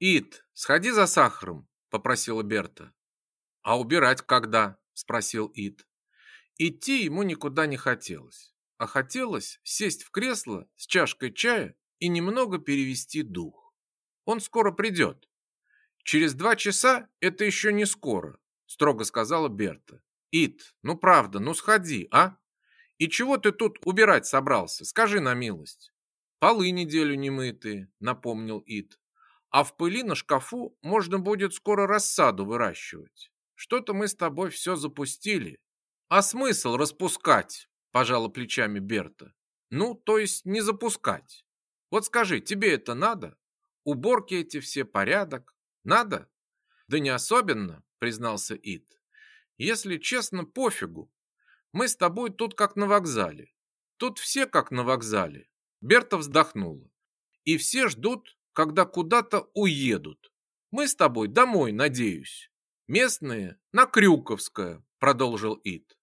Ит, сходи за сахаром, попросила Берта. А убирать когда? спросил Ит. Идти ему никуда не хотелось, а хотелось сесть в кресло с чашкой чая и немного перевести дух. Он скоро придет. Через два часа это еще не скоро, строго сказала Берта. Ит, ну правда, ну сходи, а? И чего ты тут убирать собрался? Скажи на милость. Полы неделю не мытые, напомнил Ит. А в пыли на шкафу можно будет скоро рассаду выращивать. Что-то мы с тобой все запустили. А смысл распускать? Пожала плечами Берта. Ну, то есть не запускать. Вот скажи, тебе это надо? Уборки эти все, порядок. Надо? Да не особенно, признался Ит. Если честно, пофигу. Мы с тобой тут как на вокзале. Тут все как на вокзале. Берта вздохнула. И все ждут, когда куда-то уедут. Мы с тобой домой, надеюсь. Местные на Крюковское, продолжил Ит.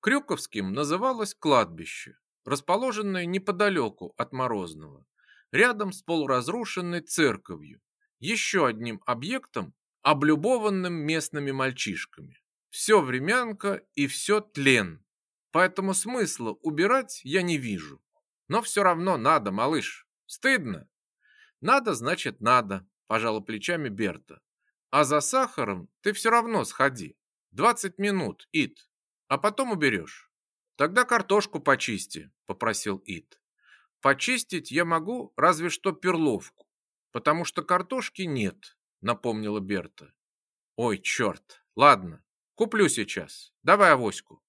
Крюковским называлось кладбище, расположенное неподалеку от Морозного, рядом с полуразрушенной церковью, еще одним объектом, облюбованным местными мальчишками. Все времянка и все тлен, поэтому смысла убирать я не вижу. Но все равно надо, малыш. Стыдно. Надо, значит, надо, пожала плечами Берта. А за сахаром ты все равно сходи. Двадцать минут, Ит, а потом уберешь. Тогда картошку почисти, попросил Ит. Почистить я могу разве что перловку, потому что картошки нет, напомнила Берта. Ой, черт, ладно, куплю сейчас. Давай авоську.